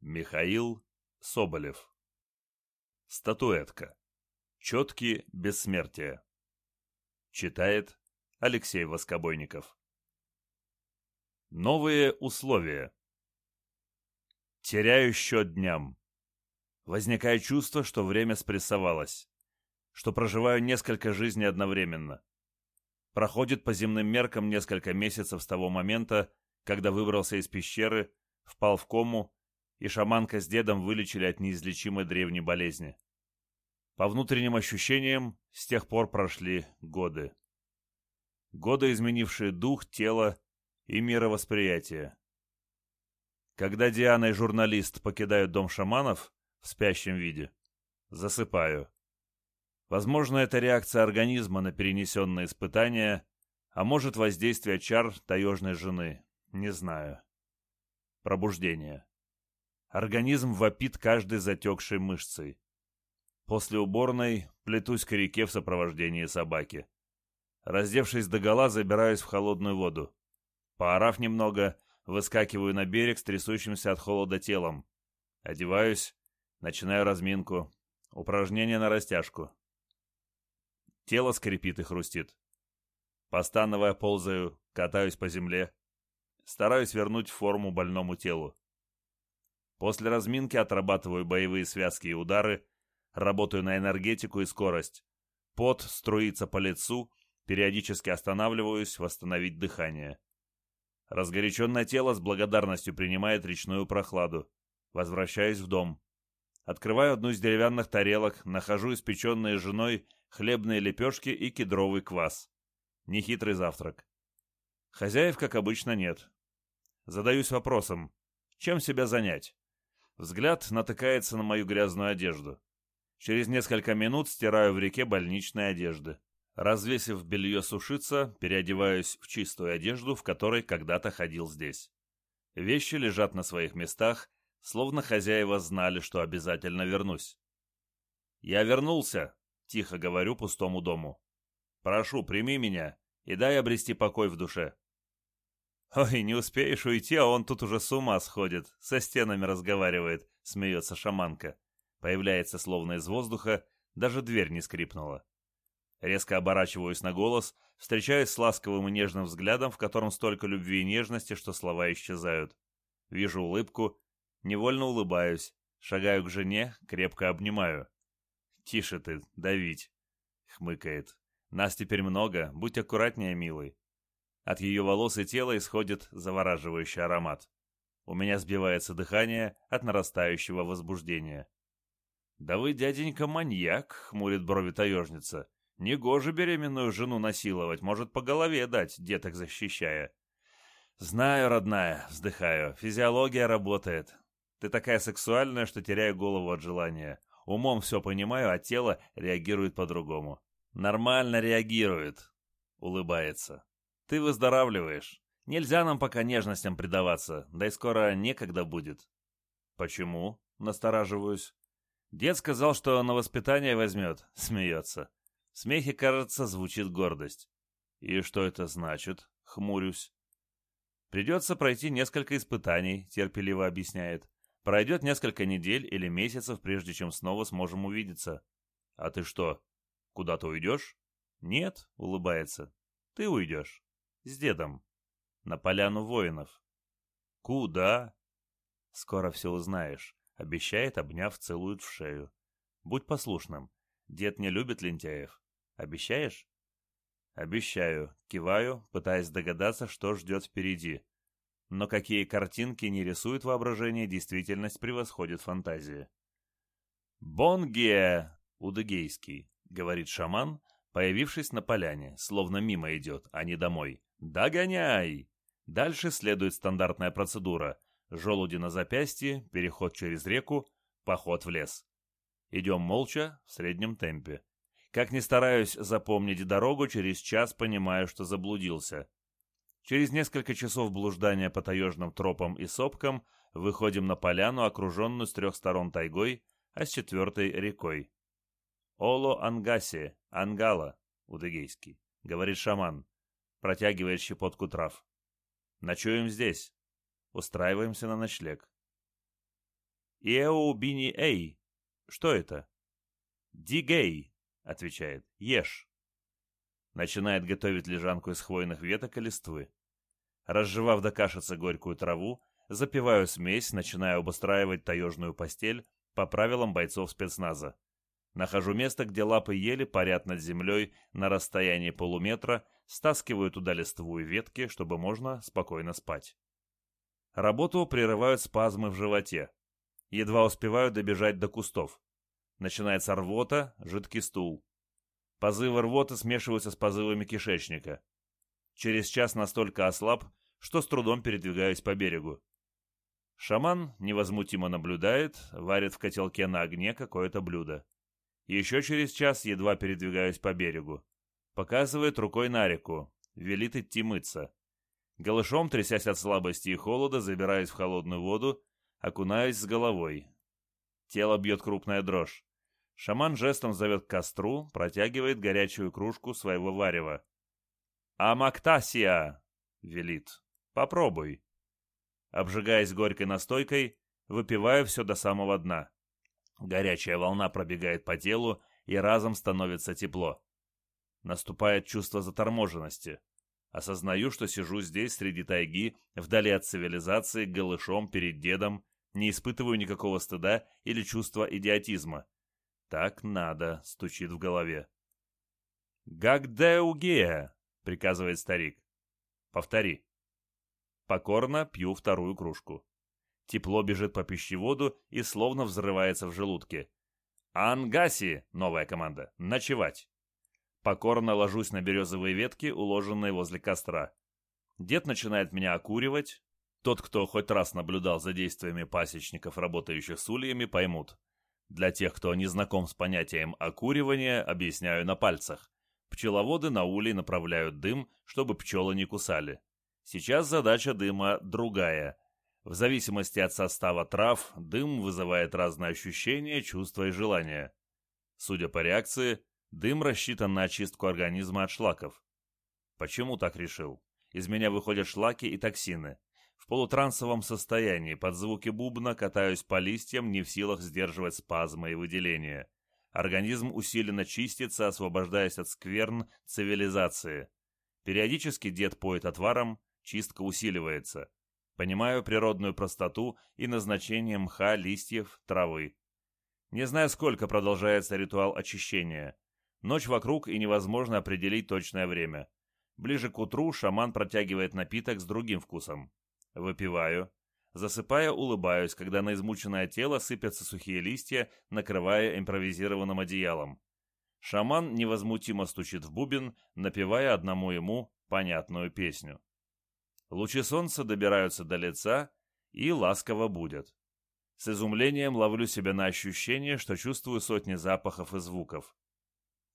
Михаил Соболев. Статуэтка. Четки бессмертия. Читает Алексей Воскобойников. Новые условия. Теряю счет дням. Возникает чувство, что время спрессовалось, что проживаю несколько жизней одновременно. Проходит по земным меркам несколько месяцев с того момента, когда выбрался из пещеры, впал в кому и шаманка с дедом вылечили от неизлечимой древней болезни. По внутренним ощущениям, с тех пор прошли годы. Годы, изменившие дух, тело и мировосприятие. Когда Диана и журналист покидают дом шаманов в спящем виде, засыпаю. Возможно, это реакция организма на перенесенные испытания, а может воздействие чар таежной жены, не знаю. Пробуждение. Организм вопит каждой затекшей мышцей. После уборной плетусь к реке в сопровождении собаки. Раздевшись догола, забираюсь в холодную воду. Поорав немного, выскакиваю на берег с трясущимся от холода телом. Одеваюсь, начинаю разминку. Упражнение на растяжку. Тело скрипит и хрустит. Постановая ползаю, катаюсь по земле. Стараюсь вернуть форму больному телу. После разминки отрабатываю боевые связки и удары, работаю на энергетику и скорость. Пот струится по лицу, периодически останавливаюсь, восстановить дыхание. Разгоряченное тело с благодарностью принимает речную прохладу. Возвращаюсь в дом. Открываю одну из деревянных тарелок, нахожу испеченные женой хлебные лепешки и кедровый квас. Нехитрый завтрак. Хозяев, как обычно, нет. Задаюсь вопросом, чем себя занять? Взгляд натыкается на мою грязную одежду. Через несколько минут стираю в реке больничные одежды. Развесив белье сушиться, переодеваюсь в чистую одежду, в которой когда-то ходил здесь. Вещи лежат на своих местах, словно хозяева знали, что обязательно вернусь. «Я вернулся», — тихо говорю пустому дому. «Прошу, прими меня и дай обрести покой в душе». «Ой, не успеешь уйти, а он тут уже с ума сходит, со стенами разговаривает», — смеется шаманка. Появляется словно из воздуха, даже дверь не скрипнула. Резко оборачиваюсь на голос, встречаюсь с ласковым и нежным взглядом, в котором столько любви и нежности, что слова исчезают. Вижу улыбку, невольно улыбаюсь, шагаю к жене, крепко обнимаю. «Тише ты, давить», — хмыкает. «Нас теперь много, будь аккуратнее, милый». От ее волос и тела исходит завораживающий аромат. У меня сбивается дыхание от нарастающего возбуждения. «Да вы, дяденька, маньяк!» — хмурит брови таежница. «Негоже беременную жену насиловать, может, по голове дать, деток защищая». «Знаю, родная», — вздыхаю, — «физиология работает. Ты такая сексуальная, что теряю голову от желания. Умом все понимаю, а тело реагирует по-другому». «Нормально реагирует», — улыбается. Ты выздоравливаешь. Нельзя нам пока нежностям предаваться, да и скоро некогда будет. Почему? Настораживаюсь. Дед сказал, что на воспитание возьмет. Смеется. В смехе, кажется, звучит гордость. И что это значит? Хмурюсь. Придется пройти несколько испытаний, терпеливо объясняет. Пройдет несколько недель или месяцев, прежде чем снова сможем увидеться. А ты что, куда-то уйдешь? Нет, улыбается. Ты уйдешь. С дедом. На поляну воинов. Куда? Скоро все узнаешь. Обещает, обняв, целует в шею. Будь послушным. Дед не любит лентяев. Обещаешь? Обещаю. Киваю, пытаясь догадаться, что ждет впереди. Но какие картинки не рисует воображение, действительность превосходит фантазии. «Бонгия!» — удыгейский, — говорит шаман, появившись на поляне, словно мимо идет, а не домой. «Догоняй!» Дальше следует стандартная процедура. Желуди на запястье, переход через реку, поход в лес. Идем молча, в среднем темпе. Как ни стараюсь запомнить дорогу, через час понимаю, что заблудился. Через несколько часов блуждания по таежным тропам и сопкам выходим на поляну, окруженную с трех сторон тайгой, а с четвертой рекой. «Оло Ангаси, Ангала», удыгейский, говорит шаман протягивает щепотку трав. Ночуем здесь. Устраиваемся на ночлег. «Иэу бини эй». Что это? «Дигей», — отвечает, «ешь». Начинает готовить лежанку из хвойных веток и листвы. Разжевав до кашицы горькую траву, запиваю смесь, начинаю обустраивать таежную постель по правилам бойцов спецназа. Нахожу место, где лапы ели парят над землей на расстоянии полуметра, стаскиваю туда листву и ветки, чтобы можно спокойно спать. Работу прерывают спазмы в животе. Едва успеваю добежать до кустов. Начинается рвота, жидкий стул. Позывы рвоты смешиваются с позывами кишечника. Через час настолько ослаб, что с трудом передвигаюсь по берегу. Шаман невозмутимо наблюдает, варит в котелке на огне какое-то блюдо. Еще через час едва передвигаюсь по берегу. Показывает рукой на реку, велит идти мыться. Голышом, трясясь от слабости и холода, забираюсь в холодную воду, окунаюсь с головой. Тело бьет крупная дрожь. Шаман жестом зовет к костру, протягивает горячую кружку своего варева. «Амактасия!» — велит. «Попробуй». Обжигаясь горькой настойкой, выпиваю все до самого дна. Горячая волна пробегает по телу, и разом становится тепло. Наступает чувство заторможенности. Осознаю, что сижу здесь, среди тайги, вдали от цивилизации, голышом перед дедом, не испытываю никакого стыда или чувства идиотизма. «Так надо», — стучит в голове. «Гагдеугея», — приказывает старик. «Повтори». Покорно пью вторую кружку. Тепло бежит по пищеводу и словно взрывается в желудке. «Ангаси!» — новая команда. «Ночевать!» Покорно ложусь на березовые ветки, уложенные возле костра. Дед начинает меня окуривать. Тот, кто хоть раз наблюдал за действиями пасечников, работающих с ульями, поймут. Для тех, кто не знаком с понятием окуривания, объясняю на пальцах. Пчеловоды на улей направляют дым, чтобы пчелы не кусали. Сейчас задача дыма другая. В зависимости от состава трав, дым вызывает разные ощущения, чувства и желания. Судя по реакции, дым рассчитан на очистку организма от шлаков. Почему так решил? Из меня выходят шлаки и токсины. В полутрансовом состоянии, под звуки бубна, катаюсь по листьям, не в силах сдерживать спазмы и выделения. Организм усиленно чистится, освобождаясь от скверн цивилизации. Периодически дед поет отваром, чистка усиливается. Понимаю природную простоту и назначение мха, листьев, травы. Не знаю, сколько продолжается ритуал очищения. Ночь вокруг и невозможно определить точное время. Ближе к утру шаман протягивает напиток с другим вкусом. Выпиваю. Засыпая, улыбаюсь, когда на измученное тело сыпятся сухие листья, накрывая импровизированным одеялом. Шаман невозмутимо стучит в бубен, напевая одному ему понятную песню. Лучи солнца добираются до лица и ласково будят. С изумлением ловлю себя на ощущение, что чувствую сотни запахов и звуков.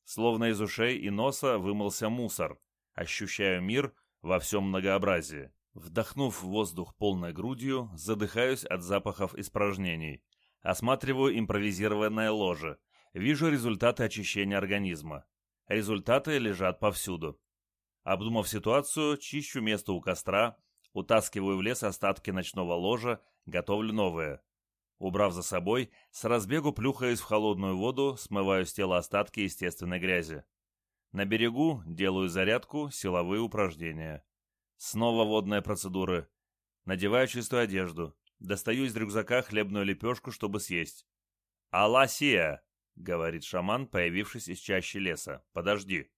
Словно из ушей и носа вымылся мусор, ощущаю мир во всем многообразии. Вдохнув воздух полной грудью, задыхаюсь от запахов испражнений. Осматриваю импровизированное ложе. Вижу результаты очищения организма. Результаты лежат повсюду. Обдумав ситуацию, чищу место у костра, утаскиваю в лес остатки ночного ложа, готовлю новое. Убрав за собой, с разбегу плюхаюсь в холодную воду, смываю с тела остатки естественной грязи. На берегу делаю зарядку, силовые упражнения. Снова водные процедуры. Надеваю чистую одежду. Достаю из рюкзака хлебную лепешку, чтобы съесть. «Аласия!» — говорит шаман, появившись из чащи леса. «Подожди».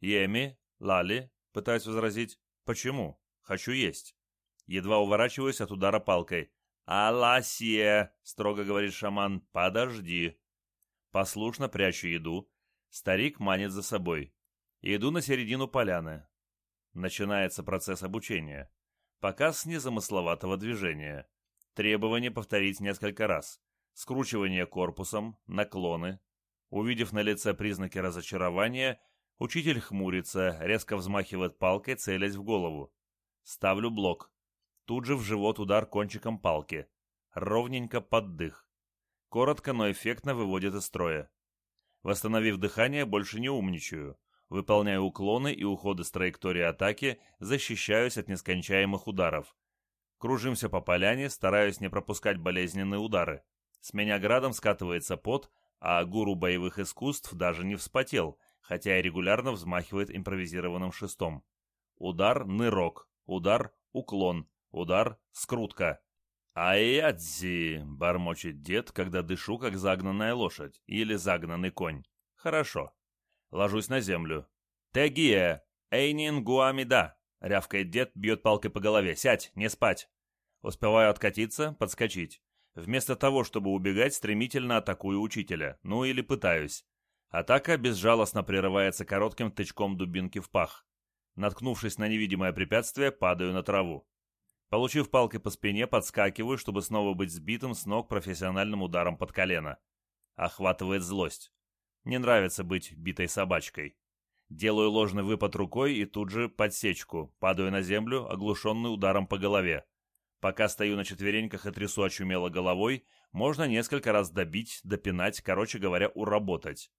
«Еми, Лали?» — пытаюсь возразить. «Почему? Хочу есть». Едва уворачиваюсь от удара палкой. «Аласия!» — строго говорит шаман. «Подожди». Послушно прячу еду. Старик манит за собой. Иду на середину поляны. Начинается процесс обучения. Показ незамысловатого движения. Требование повторить несколько раз. Скручивание корпусом, наклоны. Увидев на лице признаки разочарования, учитель хмурится, резко взмахивает палкой, целясь в голову. Ставлю блок. Тут же в живот удар кончиком палки. Ровненько под дых. Коротко, но эффектно выводит из строя. Восстановив дыхание, больше не умничаю. Выполняю уклоны и уходы с траектории атаки, защищаюсь от нескончаемых ударов. Кружимся по поляне, стараюсь не пропускать болезненные удары. С меня градом скатывается пот, а гуру боевых искусств даже не вспотел, хотя и регулярно взмахивает импровизированным шестом. Удар – нырок, удар – уклон, удар – скрутка. «Аядзи!» – бормочет дед, когда дышу, как загнанная лошадь или загнанный конь. «Хорошо». Ложусь на землю. «Тегия! Эйнин гуамида!» — рявкает дед, бьет палкой по голове. «Сядь, не спать!» Успеваю откатиться, подскочить. Вместо того, чтобы убегать, стремительно атакую учителя. Ну или пытаюсь. Атака безжалостно прерывается коротким тычком дубинки в пах. Наткнувшись на невидимое препятствие, падаю на траву. Получив палкой по спине, подскакиваю, чтобы снова быть сбитым с ног профессиональным ударом под колено. Охватывает злость. Не нравится быть битой собачкой. Делаю ложный выпад рукой и тут же подсечку, падаю на землю, оглушенный ударом по голове. Пока стою на четвереньках и трясу очумело головой, можно несколько раз добить, допинать, короче говоря, уработать.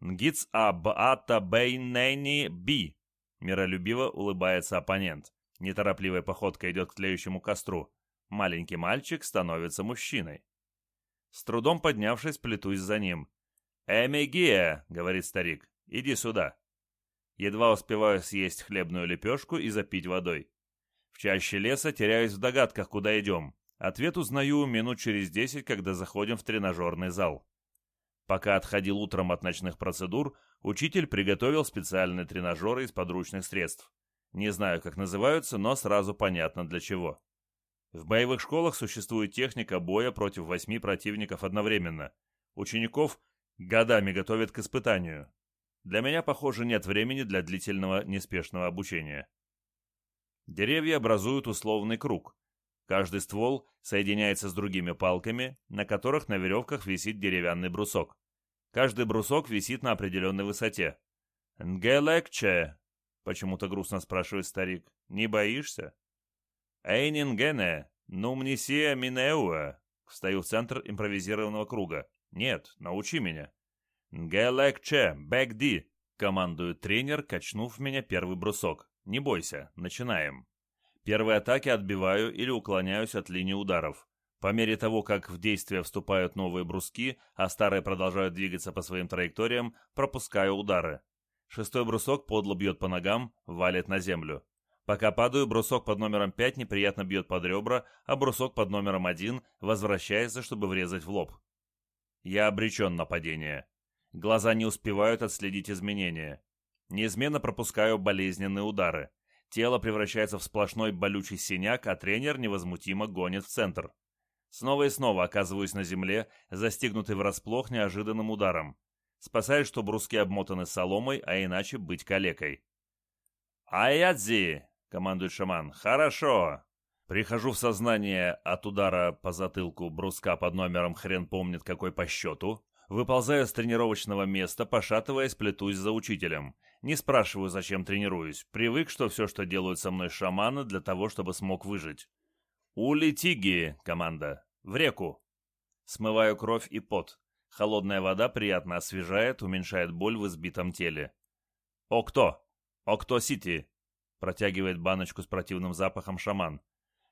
«Нгиц абата бейнени би», — миролюбиво улыбается оппонент. Неторопливой походкой идет к тлеющему костру. Маленький мальчик становится мужчиной. С трудом поднявшись, плетусь за ним. «Эмигия», — говорит старик, — «иди сюда». Едва успеваю съесть хлебную лепешку и запить водой. В чаще леса теряюсь в догадках, куда идем. Ответ узнаю минут через десять, когда заходим в тренажерный зал. Пока отходил утром от ночных процедур, учитель приготовил специальные тренажеры из подручных средств. Не знаю, как называются, но сразу понятно для чего. В боевых школах существует техника боя против восьми противников одновременно. Учеников годами готовят к испытанию. Для меня, похоже, нет времени для длительного неспешного обучения. Деревья образуют условный круг. Каждый ствол соединяется с другими палками, на которых на веревках висит деревянный брусок. Каждый брусок висит на определенной высоте. «Нгелекче?» — почему-то грустно спрашивает старик. «Не боишься?» «Эйнингене, нумнисия минеуа?» Встаю в центр импровизированного круга. «Нет, научи меня». «Гелекче, бэкди!» — командует тренер, качнув меня первый брусок. «Не бойся, начинаем». Первые атаки отбиваю или уклоняюсь от линии ударов. По мере того, как в действие вступают новые бруски, а старые продолжают двигаться по своим траекториям, пропускаю удары. Шестой брусок подло бьет по ногам, валит на землю. Пока падаю, брусок под номером 5 неприятно бьет под ребра, а брусок под номером 1 возвращается, чтобы врезать в лоб. Я обречен на падение. Глаза не успевают отследить изменения. Неизменно пропускаю болезненные удары. Тело превращается в сплошной болючий синяк, а тренер невозмутимо гонит в центр. Снова и снова оказываюсь на земле, застигнутый врасплох неожиданным ударом. Спасаюсь, что бруски обмотаны соломой, а иначе быть калекой. «Аядзи!» — командует шаман. «Хорошо!» Прихожу в сознание от удара по затылку бруска под номером хрен помнит какой по счету. Выползаю с тренировочного места, пошатываясь, плетусь за учителем. Не спрашиваю, зачем тренируюсь. Привык, что все, что делают со мной шаманы, для того, чтобы смог выжить. «Улетиги!» — команда. «В реку!» Смываю кровь и пот. Холодная вода приятно освежает, уменьшает боль в избитом теле. «Окто! Окто-Сити!» — протягивает баночку с противным запахом шаман.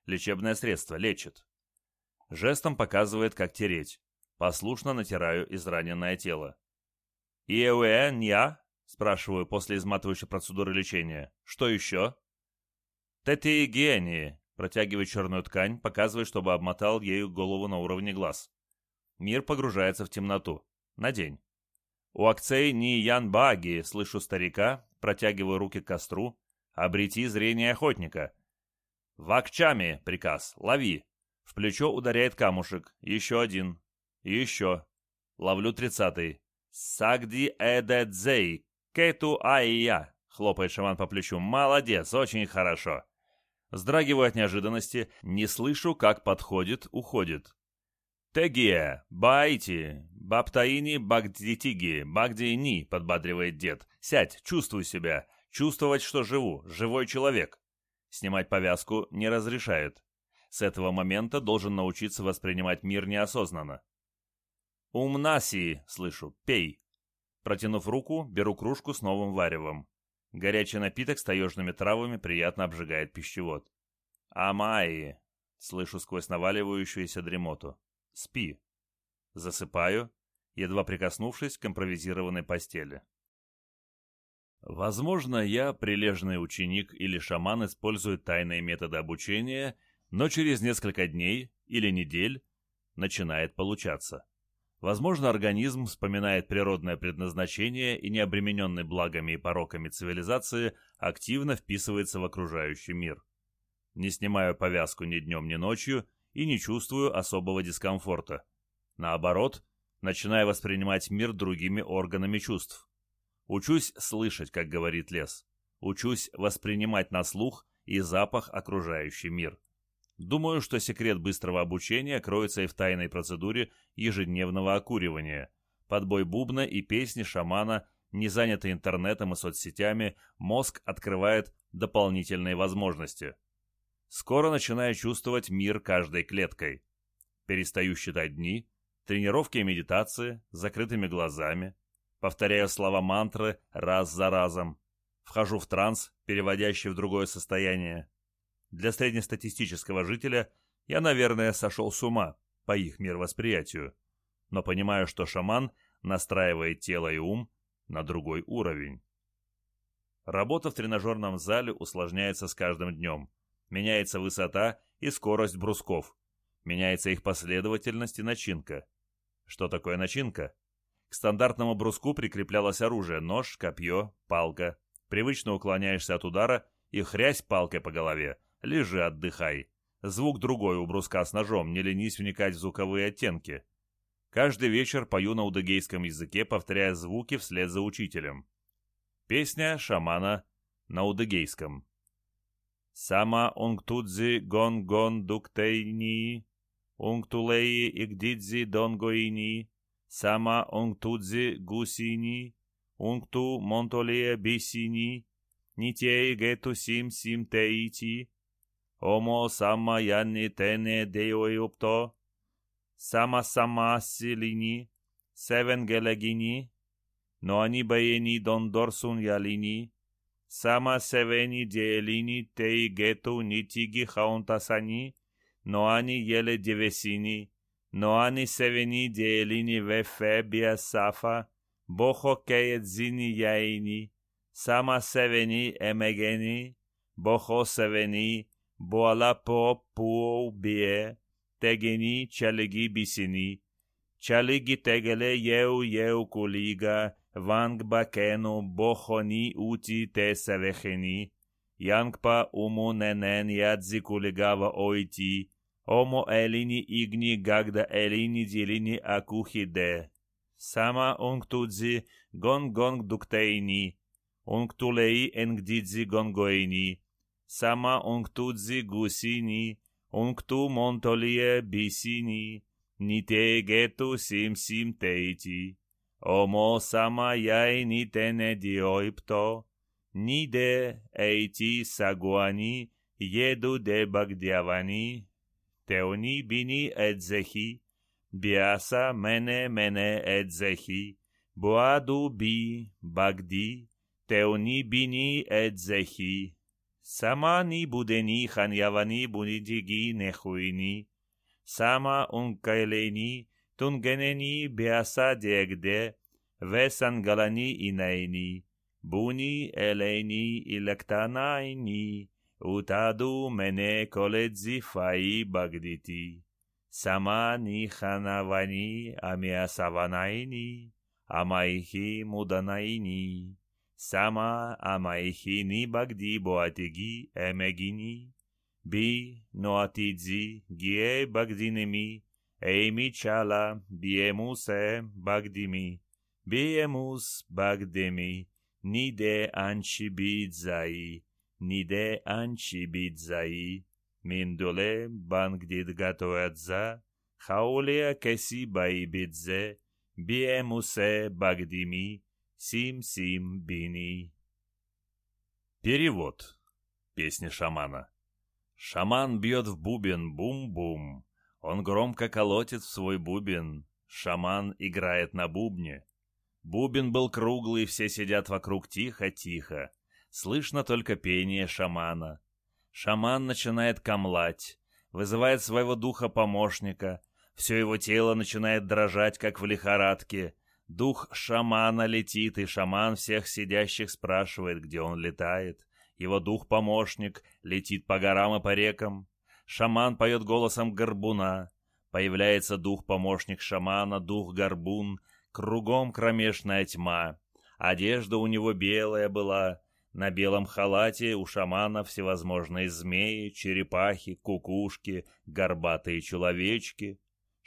Лечебное средство, лечит. Жестом показывает, как тереть. Послушно натираю израненное тело. «Иэуэн я?» — спрашиваю после изматывающей процедуры лечения. «Что еще?» «Тетигиени», — протягивает черную ткань, показывает, чтобы обмотал ею голову на уровне глаз. Мир погружается в темноту. На день. У акцей ни Ян Баги, слышу старика, протягиваю руки к костру. Обрети зрение охотника. «Вакчами!» — приказ. «Лови!» В плечо ударяет камушек. Еще один. Еще. Ловлю тридцатый. «Сагди эдедзей! Кету айя!» — хлопает шаман по плечу. «Молодец! Очень хорошо!» Сдрагиваю от неожиданности. Не слышу, как подходит, уходит. «Тегия! Баити! Баптаини багдитиги! Багдини!» — подбадривает дед. «Сядь, чувствуй себя. Чувствовать, что живу. Живой человек». Снимать повязку не разрешает. С этого момента должен научиться воспринимать мир неосознанно. «Умнаси!» — слышу. «Пей!» Протянув руку, беру кружку с новым варевом. Горячий напиток с таежными травами приятно обжигает пищевод. «Амаи!» Слышу сквозь наваливающуюся дремоту. Спи. Засыпаю, едва прикоснувшись к импровизированной постели. Возможно, я, прилежный ученик или шаман, использует тайные методы обучения, но через несколько дней или недель начинает получаться. Возможно, организм вспоминает природное предназначение и, не обремененный благами и пороками цивилизации, активно вписывается в окружающий мир. Не снимаю повязку ни днем, ни ночью и не чувствую особого дискомфорта. Наоборот, начинаю воспринимать мир другими органами чувств. Учусь слышать, как говорит лес. Учусь воспринимать на слух и запах окружающий мир. Думаю, что секрет быстрого обучения кроется и в тайной процедуре ежедневного окуривания. Подбой бубна и песни шамана, не занятый интернетом и соцсетями, мозг открывает дополнительные возможности. Скоро начинаю чувствовать мир каждой клеткой. Перестаю считать дни, тренировки и медитации закрытыми глазами. Повторяю слова мантры раз за разом. Вхожу в транс, переводящий в другое состояние. Для среднестатистического жителя я, наверное, сошел с ума по их мировосприятию, но понимаю, что шаман настраивает тело и ум на другой уровень. Работа в тренажерном зале усложняется с каждым днем. Меняется высота и скорость брусков. Меняется их последовательность и начинка. Что такое начинка? К стандартному бруску прикреплялось оружие – нож, копье, палка. Привычно уклоняешься от удара и хрясь палкой по голове – Лежи, отдыхай. Звук другой у бруска с ножом, не ленись вникать в звуковые оттенки. Каждый вечер пою на удыгейском языке, повторяя звуки вслед за учителем. Песня шамана на удыгейском. Сама унгтудзи гон гон дуктейни, унгтулеи игдидзи донгоини, сама унгтудзи гусини, унгту монтолия бисини, нитей гету сим сим теити, Homo sama janni tene deoiupto, sama sama silini, seven gelegini, но они баени дон дорсун ялини, сама севени диелини тей гету нитиги хаунтасани, но они еле девесини, но они севени диелини вефе бия сафа, бохо кеет зини яини, сама севени емегени, бохо севени Boala po puo bie, tegeni chalegi bisini, chalegi tegele yeu yeu kuliga, vang bakenu bohoni uti te savecheni, yangpa umu nenen yadzi kuligava oiti, Omo elini igni gagda elini dilini akuhide. Sama unctudzi gong gong dukteini, unctulei engdidzi Сама онкту дзигусини, онкту монтолие бисини, ните гету сим сим тейти. Омо сама яй ните не диоипто, ниде эйти сагуани, еду де багдявани, теони бини эдзехи, биаса мене мене эдзехи, буаду би багди, теони бини эдзехи. Самани будени ханьявани будидиги нехуини. Сама ункайлени тунгенени беаса дегде. Весангалани инайни. Буни елени илектанайни. Утаду мене коледзи фаи багдити. Самани ханавани амиасаванайни. Амайхи муданайни. Sama amaihini bagdi boatigi emegini, bi noatidzi gie bagdinemi, eimi chala biemuse bagdimi, biemus bagdemi, nide anchibidzai, nide anchibidzai, mindole bangdid gatoadza, haulea kesi baibidze, biemuse bagdimi, Сим-сим бини. Перевод. Песня шамана. Шаман бьет в бубен бум-бум. Он громко колотит в свой бубен. Шаман играет на бубне. Бубен был круглый, все сидят вокруг тихо-тихо. Слышно только пение шамана. Шаман начинает камлать. вызывает своего духа-помощника, все его тело начинает дрожать, как в лихорадке. Дух шамана летит, и шаман всех сидящих спрашивает, где он летает. Его дух-помощник летит по горам и по рекам. Шаман поет голосом горбуна. Появляется дух-помощник шамана, дух-горбун. Кругом кромешная тьма. Одежда у него белая была. На белом халате у шамана всевозможные змеи, черепахи, кукушки, горбатые человечки.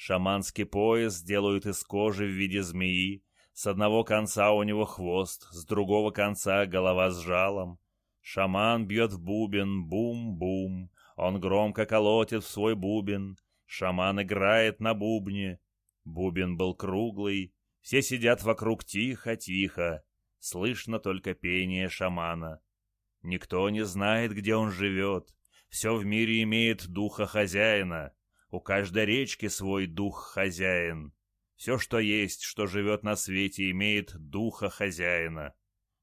Шаманский пояс делают из кожи в виде змеи. С одного конца у него хвост, с другого конца голова с жалом. Шаман бьет в бубен, бум-бум. Он громко колотит в свой бубен. Шаман играет на бубне. Бубен был круглый. Все сидят вокруг тихо-тихо. Слышно только пение шамана. Никто не знает, где он живет. Все в мире имеет духа хозяина. У каждой речки свой дух хозяин. Все, что есть, что живет на свете, имеет духа хозяина.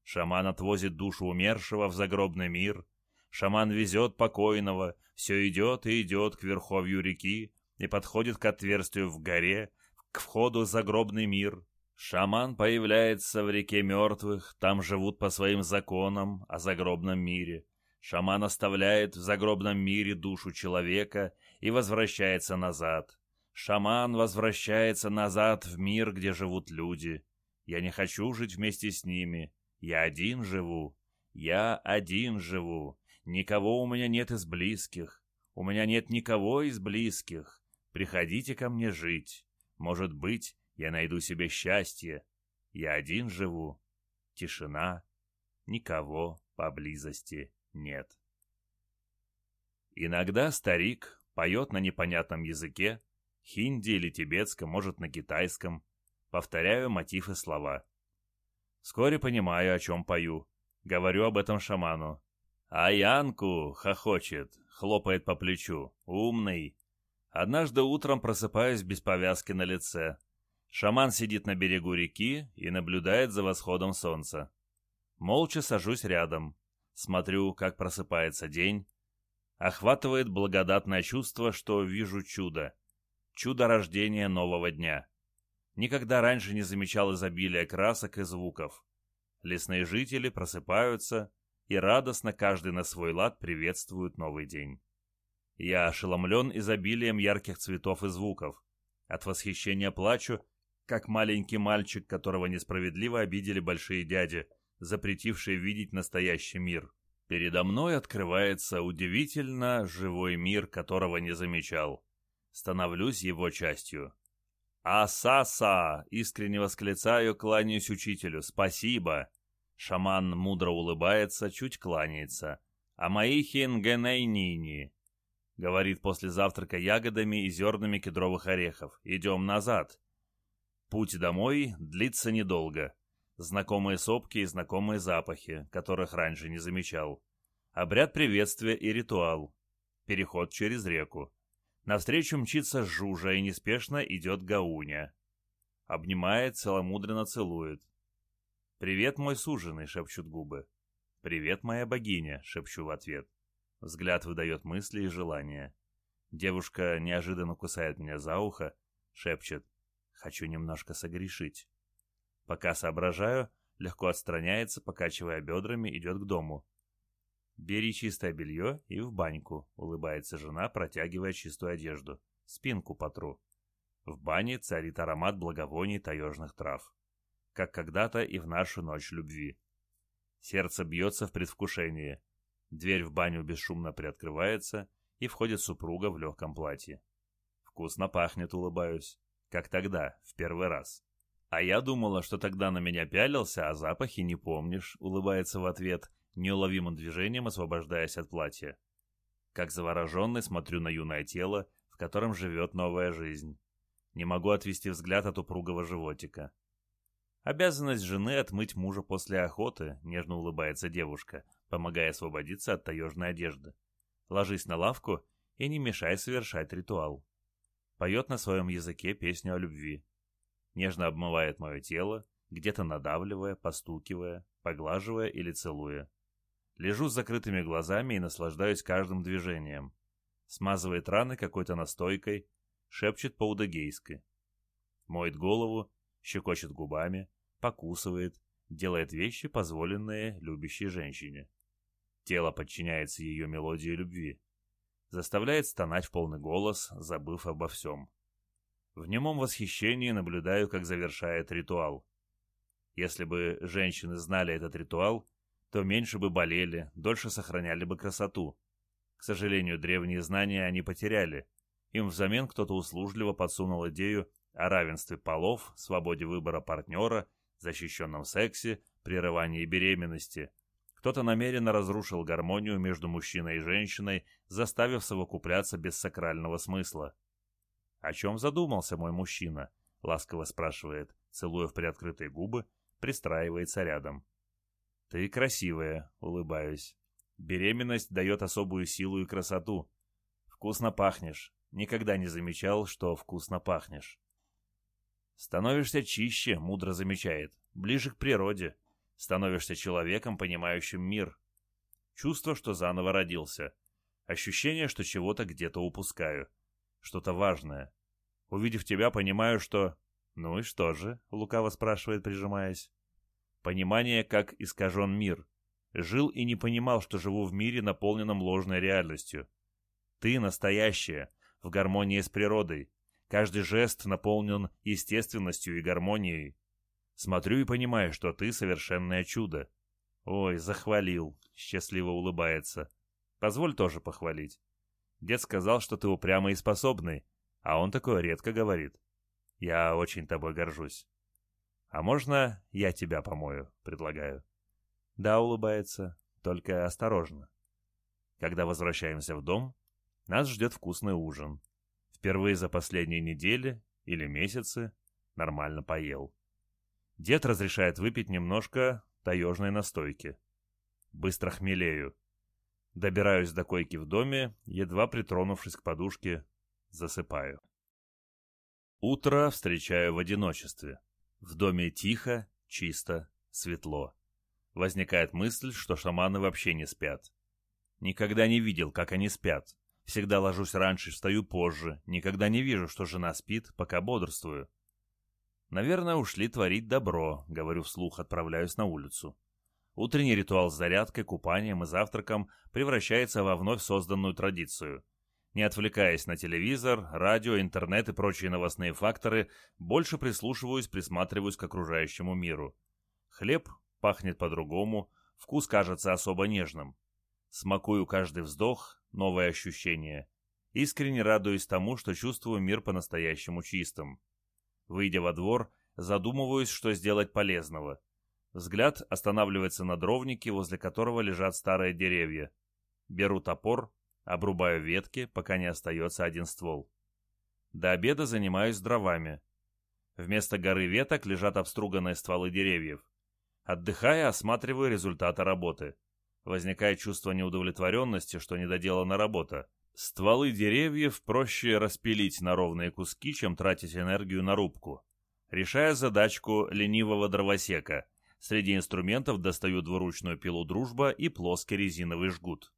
Шаман отвозит душу умершего в загробный мир. Шаман везет покойного, все идет и идет к верховью реки и подходит к отверстию в горе, к входу в загробный мир. Шаман появляется в реке мертвых, там живут по своим законам о загробном мире. Шаман оставляет в загробном мире душу человека и возвращается назад. Шаман возвращается назад в мир, где живут люди. Я не хочу жить вместе с ними. Я один живу. Я один живу. Никого у меня нет из близких. У меня нет никого из близких. Приходите ко мне жить. Может быть, я найду себе счастье. Я один живу. Тишина. Никого поблизости нет. Иногда старик поет на непонятном языке, хинди или тибетском, может, на китайском. Повторяю мотив и слова. Вскоре понимаю, о чем пою. Говорю об этом шаману. А Янку хохочет, хлопает по плечу. Умный. Однажды утром просыпаюсь без повязки на лице. Шаман сидит на берегу реки и наблюдает за восходом солнца. Молча сажусь рядом. Смотрю, как просыпается день. Охватывает благодатное чувство, что вижу чудо. Чудо рождения нового дня. Никогда раньше не замечал изобилия красок и звуков. Лесные жители просыпаются и радостно каждый на свой лад приветствуют новый день. Я ошеломлен изобилием ярких цветов и звуков. От восхищения плачу, как маленький мальчик, которого несправедливо обидели большие дяди, запретившие видеть настоящий мир. Передо мной открывается удивительно живой мир, которого не замечал. Становлюсь его частью. «Асаса!» — искренне восклицаю, кланяюсь учителю. «Спасибо!» Шаман мудро улыбается, чуть кланяется. «Амаихин генейнини!» — говорит после завтрака ягодами и зернами кедровых орехов. «Идем назад!» Путь домой длится недолго. Знакомые сопки и знакомые запахи, которых раньше не замечал. Обряд приветствия и ритуал. Переход через реку. Навстречу мчится Жужа и неспешно идет Гауня. Обнимает, целомудренно целует. «Привет, мой суженый!» — шепчут губы. «Привет, моя богиня!» — шепчу в ответ. Взгляд выдает мысли и желания. Девушка неожиданно кусает меня за ухо, шепчет «Хочу немножко согрешить». Пока соображаю, легко отстраняется, покачивая бедрами, идет к дому. «Бери чистое белье и в баньку», — улыбается жена, протягивая чистую одежду. «Спинку потру». В бане царит аромат благовоний таежных трав. Как когда-то и в нашу ночь любви. Сердце бьется в предвкушении. Дверь в баню бесшумно приоткрывается, и входит супруга в легком платье. Вкусно пахнет, улыбаюсь. Как тогда, в первый раз. А я думала, что тогда на меня пялился, а запахи не помнишь, улыбается в ответ, неуловимым движением освобождаясь от платья. Как завороженный смотрю на юное тело, в котором живет новая жизнь. Не могу отвести взгляд от упругого животика. Обязанность жены отмыть мужа после охоты, нежно улыбается девушка, помогая освободиться от таежной одежды. Ложись на лавку и не мешай совершать ритуал. Поет на своем языке песню о любви. Нежно обмывает мое тело, где-то надавливая, постукивая, поглаживая или целуя. Лежу с закрытыми глазами и наслаждаюсь каждым движением. Смазывает раны какой-то настойкой, шепчет по-удагейски. Моет голову, щекочет губами, покусывает, делает вещи, позволенные любящей женщине. Тело подчиняется ее мелодии любви. Заставляет стонать в полный голос, забыв обо всем. В немом восхищении наблюдаю, как завершает ритуал. Если бы женщины знали этот ритуал, то меньше бы болели, дольше сохраняли бы красоту. К сожалению, древние знания они потеряли. Им взамен кто-то услужливо подсунул идею о равенстве полов, свободе выбора партнера, защищенном сексе, прерывании беременности, кто-то намеренно разрушил гармонию между мужчиной и женщиной, заставив совокупляться без сакрального смысла. «О чем задумался мой мужчина?» — ласково спрашивает, целуя в приоткрытые губы, пристраивается рядом. «Ты красивая», — улыбаюсь. «Беременность дает особую силу и красоту. Вкусно пахнешь. Никогда не замечал, что вкусно пахнешь». «Становишься чище», — мудро замечает, — «ближе к природе. Становишься человеком, понимающим мир. Чувство, что заново родился. Ощущение, что чего-то где-то упускаю. Что-то важное. Увидев тебя, понимаю, что... «Ну и что же?» — лукаво спрашивает, прижимаясь. «Понимание, как искажен мир. Жил и не понимал, что живу в мире, наполненном ложной реальностью. Ты настоящая, в гармонии с природой. Каждый жест наполнен естественностью и гармонией. Смотрю и понимаю, что ты совершенное чудо. Ой, захвалил, счастливо улыбается. Позволь тоже похвалить. Дед сказал, что ты упрямый и способный, а он такое редко говорит. Я очень тобой горжусь. А можно я тебя помою, предлагаю? Да, улыбается, только осторожно. Когда возвращаемся в дом, нас ждет вкусный ужин. Впервые за последние недели или месяцы нормально поел. Дед разрешает выпить немножко таежной настойки. Быстро хмелею. Добираюсь до койки в доме, едва притронувшись к подушке, засыпаю. Утро встречаю в одиночестве. В доме тихо, чисто, светло. Возникает мысль, что шаманы вообще не спят. Никогда не видел, как они спят. Всегда ложусь раньше, встаю позже. Никогда не вижу, что жена спит, пока бодрствую. Наверное, ушли творить добро, говорю вслух, отправляюсь на улицу. Утренний ритуал с зарядкой, купанием и завтраком превращается во вновь созданную традицию. Не отвлекаясь на телевизор, радио, интернет и прочие новостные факторы, больше прислушиваюсь, присматриваюсь к окружающему миру. Хлеб пахнет по-другому, вкус кажется особо нежным. Смакую каждый вздох, новое ощущение. Искренне радуюсь тому, что чувствую мир по-настоящему чистым. Выйдя во двор, задумываюсь, что сделать полезного. Взгляд останавливается на дровнике, возле которого лежат старые деревья. Беру топор, обрубаю ветки, пока не остается один ствол. До обеда занимаюсь дровами. Вместо горы веток лежат обструганные стволы деревьев. Отдыхая, осматриваю результаты работы. Возникает чувство неудовлетворенности, что недоделана работа. Стволы деревьев проще распилить на ровные куски, чем тратить энергию на рубку. Решая задачку ленивого дровосека, среди инструментов достаю двуручную пилу «Дружба» и плоский резиновый жгут.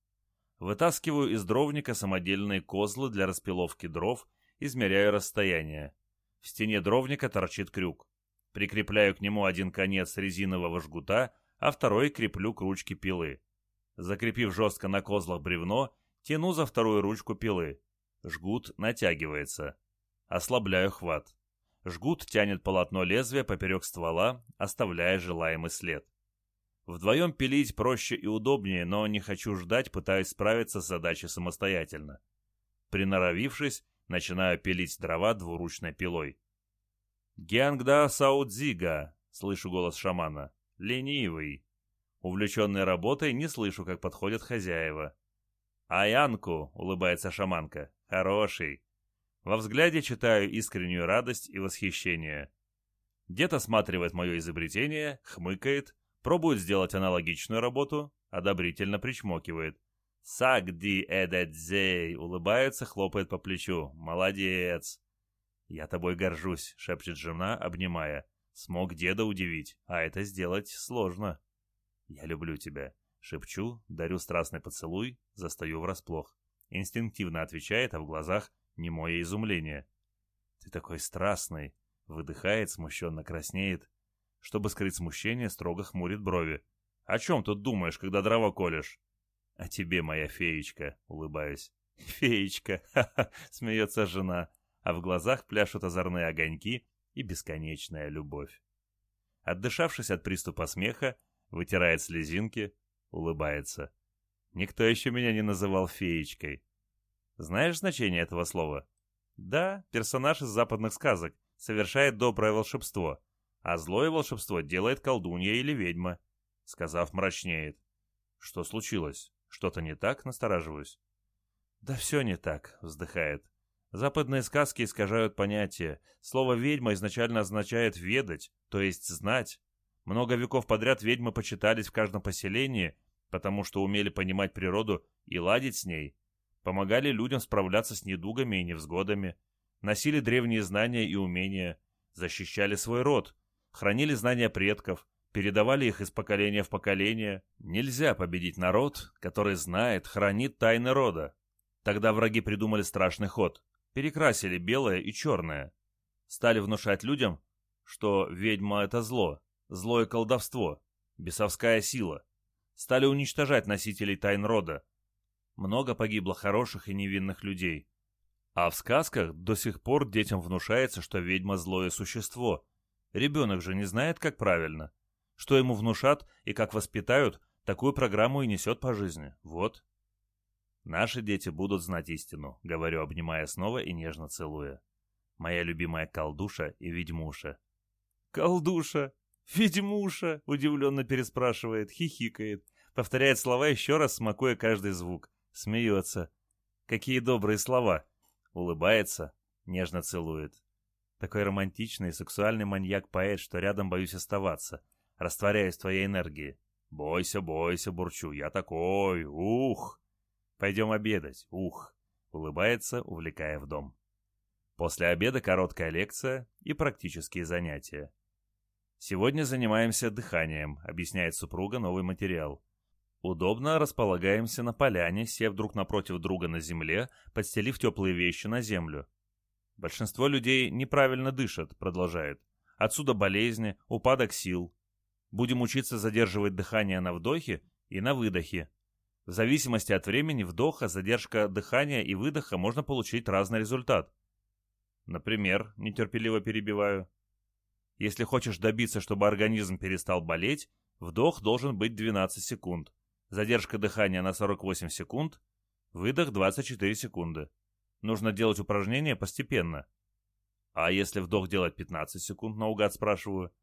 Вытаскиваю из дровника самодельные козлы для распиловки дров, измеряю расстояние. В стене дровника торчит крюк. Прикрепляю к нему один конец резинового жгута, а второй креплю к ручке пилы. Закрепив жестко на козлах бревно, Тяну за вторую ручку пилы. Жгут натягивается. Ослабляю хват. Жгут тянет полотно лезвия поперек ствола, оставляя желаемый след. Вдвоем пилить проще и удобнее, но не хочу ждать, пытаюсь справиться с задачей самостоятельно. Приноровившись, начинаю пилить дрова двуручной пилой. «Гянгда Саудзига!» — слышу голос шамана. «Ленивый!» Увлеченный работой, не слышу, как подходят хозяева. «Аянку!» — улыбается шаманка. «Хороший!» Во взгляде читаю искреннюю радость и восхищение. Дед осматривает мое изобретение, хмыкает, пробует сделать аналогичную работу, одобрительно причмокивает. «Сагди эдэдзей!» — улыбается, хлопает по плечу. «Молодец!» «Я тобой горжусь», — шепчет жена, обнимая. «Смог деда удивить, а это сделать сложно». «Я люблю тебя», Шепчу, дарю страстный поцелуй, застаю врасплох. инстинктивно отвечает, а в глазах немое изумление. «Ты такой страстный!» — выдыхает, смущенно краснеет. Чтобы скрыть смущение, строго хмурит брови. «О чем тут думаешь, когда дрова колешь?» «О тебе, моя феечка», — улыбаюсь. «Феечка!» — смеется жена, а в глазах пляшут озорные огоньки и бесконечная любовь. Отдышавшись от приступа смеха, вытирает слезинки, улыбается. Никто еще меня не называл феечкой. Знаешь значение этого слова? Да, персонаж из западных сказок совершает доброе волшебство, а злое волшебство делает колдунья или ведьма. Сказав, мрачнеет. Что случилось? Что-то не так? Настораживаюсь. Да все не так, вздыхает. Западные сказки искажают понятие. Слово «ведьма» изначально означает «ведать», то есть «знать». Много веков подряд ведьмы почитались в каждом поселении, потому что умели понимать природу и ладить с ней. Помогали людям справляться с недугами и невзгодами. Носили древние знания и умения. Защищали свой род. Хранили знания предков. Передавали их из поколения в поколение. Нельзя победить народ, который знает, хранит тайны рода. Тогда враги придумали страшный ход перекрасили белое и черное. Стали внушать людям, что ведьма — это зло, злое колдовство, бесовская сила. Стали уничтожать носителей тайн рода. Много погибло хороших и невинных людей. А в сказках до сих пор детям внушается, что ведьма — злое существо. Ребенок же не знает, как правильно. Что ему внушат и как воспитают, такую программу и несет по жизни. Вот. Наши дети будут знать истину, говорю, обнимая снова и нежно целуя. Моя любимая колдуша и ведьмуша. Колдуша! Ведьмуша! Удивленно переспрашивает, хихикает. Повторяет слова еще раз, смакуя каждый звук. Смеется. Какие добрые слова! Улыбается, нежно целует. Такой романтичный и сексуальный маньяк-поэт, что рядом боюсь оставаться. Растворяюсь в твоей энергии. Бойся, бойся, бурчу. Я такой, ух! Пойдем обедать. Ух!» Улыбается, увлекая в дом. После обеда короткая лекция и практические занятия. «Сегодня занимаемся дыханием», — объясняет супруга новый материал. Удобно располагаемся на поляне, сев друг напротив друга на земле, подстелив теплые вещи на землю. Большинство людей неправильно дышат, продолжает. Отсюда болезни, упадок сил. Будем учиться задерживать дыхание на вдохе и на выдохе. В зависимости от времени вдоха, задержка дыхания и выдоха можно получить разный результат. Например, нетерпеливо перебиваю. Если хочешь добиться, чтобы организм перестал болеть, вдох должен быть 12 секунд, задержка дыхания на 48 секунд, выдох 24 секунды. Нужно делать упражнения постепенно. А если вдох делать 15 секунд, наугад спрашиваю.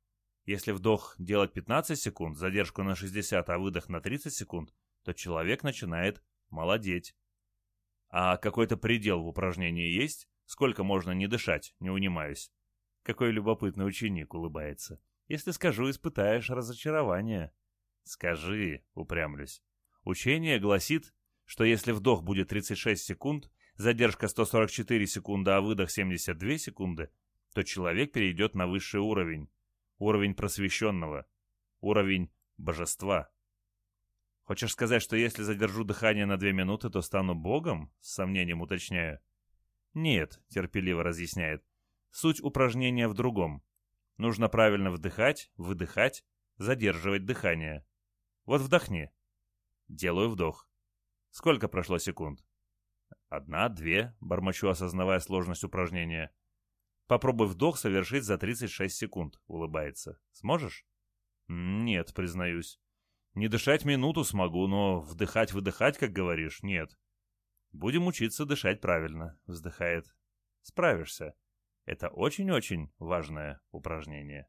Если вдох делать 15 секунд, задержку на 60, а выдох на 30 секунд – то человек начинает молодеть. А какой-то предел в упражнении есть? Сколько можно не дышать, не унимаюсь? Какой любопытный ученик улыбается. Если скажу, испытаешь разочарование. Скажи, упрямлюсь. Учение гласит, что если вдох будет 36 секунд, задержка 144 секунды, а выдох 72 секунды, то человек перейдет на высший уровень. Уровень просвещенного. Уровень божества. Хочешь сказать, что если задержу дыхание на две минуты, то стану богом? С сомнением уточняю. Нет, терпеливо разъясняет. Суть упражнения в другом. Нужно правильно вдыхать, выдыхать, задерживать дыхание. Вот вдохни. Делаю вдох. Сколько прошло секунд? Одна, две, бормочу, осознавая сложность упражнения. Попробуй вдох совершить за 36 секунд, улыбается. Сможешь? Нет, признаюсь. Не дышать минуту смогу, но вдыхать-выдыхать, как говоришь, нет. Будем учиться дышать правильно, вздыхает. Справишься. Это очень-очень важное упражнение.